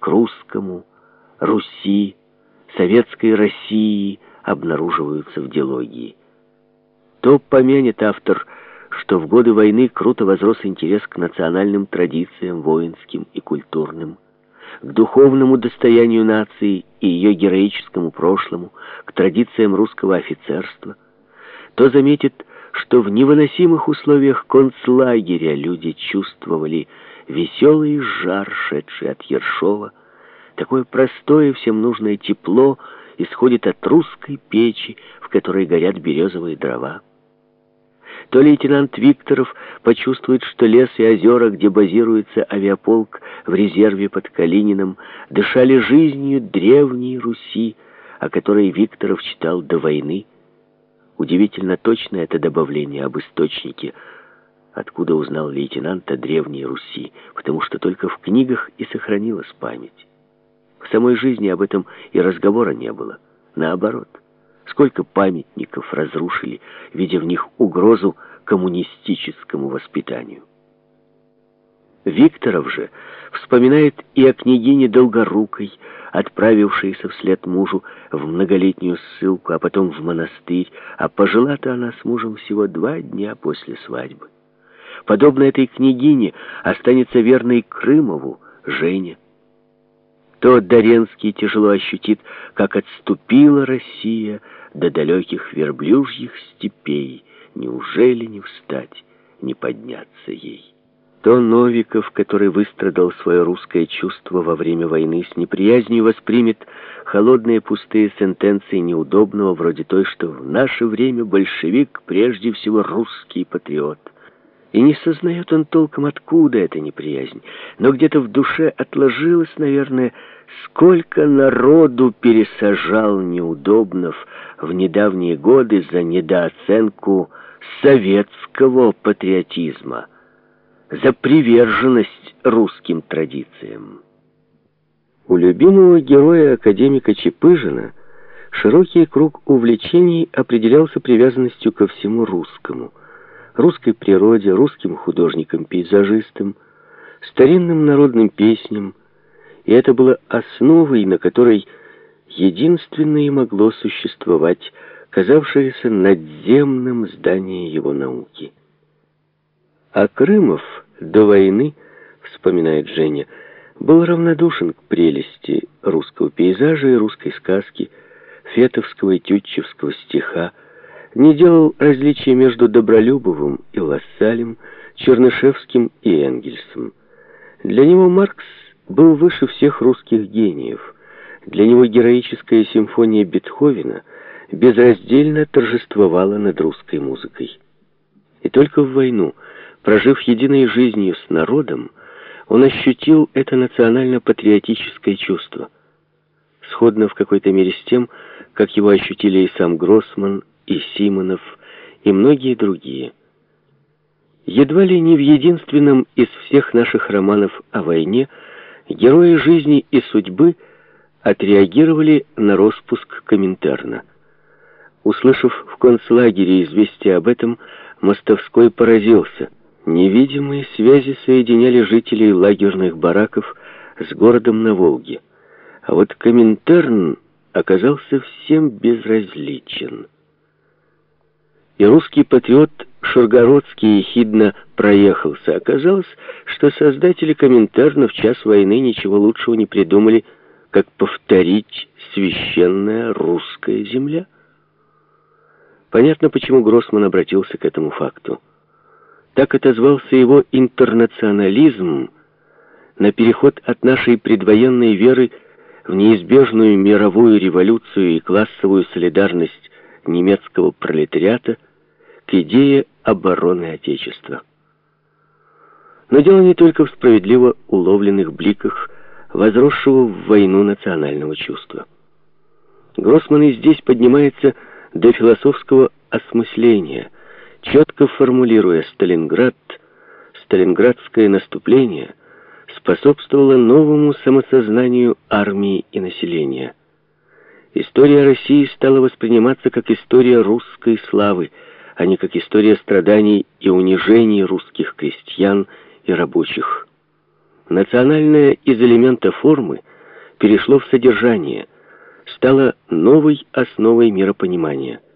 к русскому, Руси, советской России обнаруживаются в диалогии. То помянет автор, что в годы войны круто возрос интерес к национальным традициям, воинским и культурным, к духовному достоянию нации и ее героическому прошлому, к традициям русского офицерства, то заметит, что в невыносимых условиях концлагеря люди чувствовали веселый жар, шедший от Ершова, такое простое всем нужное тепло исходит от русской печи, в которой горят березовые дрова. То лейтенант Викторов почувствует, что лес и озера, где базируется авиаполк в резерве под Калининым, дышали жизнью древней Руси, о которой Викторов читал до войны. Удивительно точно это добавление об источнике, откуда узнал лейтенант о древней Руси, потому что только в книгах и сохранилась память. В самой жизни об этом и разговора не было. Наоборот. Сколько памятников разрушили, видя в них угрозу коммунистическому воспитанию. Викторов же вспоминает и о княгине Долгорукой, отправившейся вслед мужу в многолетнюю ссылку, а потом в монастырь, а пожила-то она с мужем всего два дня после свадьбы. Подобно этой княгине останется верной Крымову Женя то Доренский тяжело ощутит, как отступила Россия до далеких верблюжьих степей. Неужели не встать, не подняться ей? То Новиков, который выстрадал свое русское чувство во время войны, с неприязнью воспримет холодные пустые сентенции неудобного, вроде той, что в наше время большевик прежде всего русский патриот. И не сознает он толком, откуда эта неприязнь. Но где-то в душе отложилось, наверное, сколько народу пересажал Неудобнов в недавние годы за недооценку советского патриотизма, за приверженность русским традициям. У любимого героя академика Чепыжина широкий круг увлечений определялся привязанностью ко всему русскому – русской природе, русским художникам-пейзажистам, старинным народным песням, и это было основой, на которой единственное могло существовать казавшееся надземным здание его науки. А Крымов до войны, вспоминает Женя, был равнодушен к прелести русского пейзажа и русской сказки, фетовского и тютчевского стиха, не делал различия между Добролюбовым и Лассалем, Чернышевским и Энгельсом. Для него Маркс был выше всех русских гениев. Для него героическая симфония Бетховена безраздельно торжествовала над русской музыкой. И только в войну, прожив единой жизнью с народом, он ощутил это национально-патриотическое чувство. Сходно в какой-то мере с тем, как его ощутили и сам Гроссман, и Симонов, и многие другие. Едва ли не в единственном из всех наших романов о войне герои жизни и судьбы отреагировали на распуск Коминтерна. Услышав в концлагере известие об этом, Мостовской поразился. Невидимые связи соединяли жителей лагерных бараков с городом на Волге. А вот Коминтерн оказался всем безразличен и русский патриот Шаргородский ехидно проехался. Оказалось, что создатели Коминтерна в час войны ничего лучшего не придумали, как повторить священная русская земля. Понятно, почему Гроссман обратился к этому факту. Так отозвался его интернационализм на переход от нашей предвоенной веры в неизбежную мировую революцию и классовую солидарность немецкого пролетариата – к идее обороны Отечества. Но дело не только в справедливо уловленных бликах возросшего в войну национального чувства. Гроссман и здесь поднимается до философского осмысления, четко формулируя Сталинград, сталинградское наступление способствовало новому самосознанию армии и населения. История России стала восприниматься как история русской славы – а не как история страданий и унижений русских крестьян и рабочих. Национальное из элемента формы перешло в содержание, стало новой основой миропонимания –